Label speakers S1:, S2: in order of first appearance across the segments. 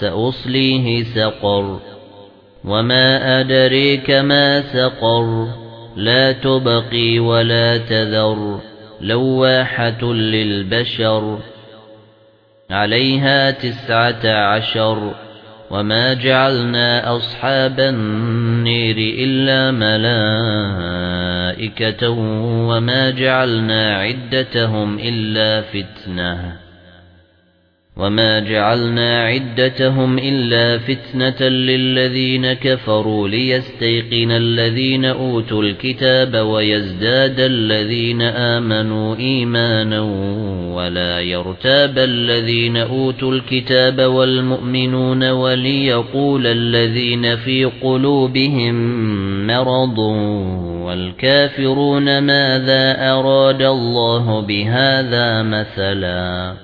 S1: سأصليه سقر وما أدريك ما سقر لا تبقي ولا تذر لواحة للبشر عليها تسعة عشر وما جعلنا أصحاب النير إلا ملائكة وما جعلنا عدتهم إلا فتنةً وَمَا جَعَلْنَا عِدَّتَهُمْ إِلَّا فِتْنَةً لِّلَّذِينَ كَفَرُوا لِيَسْتَيْقِنَ الَّذِينَ أُوتُوا الْكِتَابَ وَيَزْدَادَ الَّذِينَ آمَنُوا إِيمَانًا وَلَا يَرْتَابَ الَّذِينَ أُوتُوا الْكِتَابَ وَالْمُؤْمِنُونَ وَلِيَقُولَ الَّذِينَ فِي قُلُوبِهِم مَّرَضٌ وَالْكَافِرُونَ مَاذَا أَرَادَ اللَّهُ بِهَذَا مَثَلًا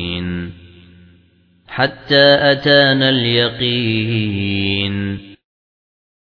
S1: حتى أتانا اليقين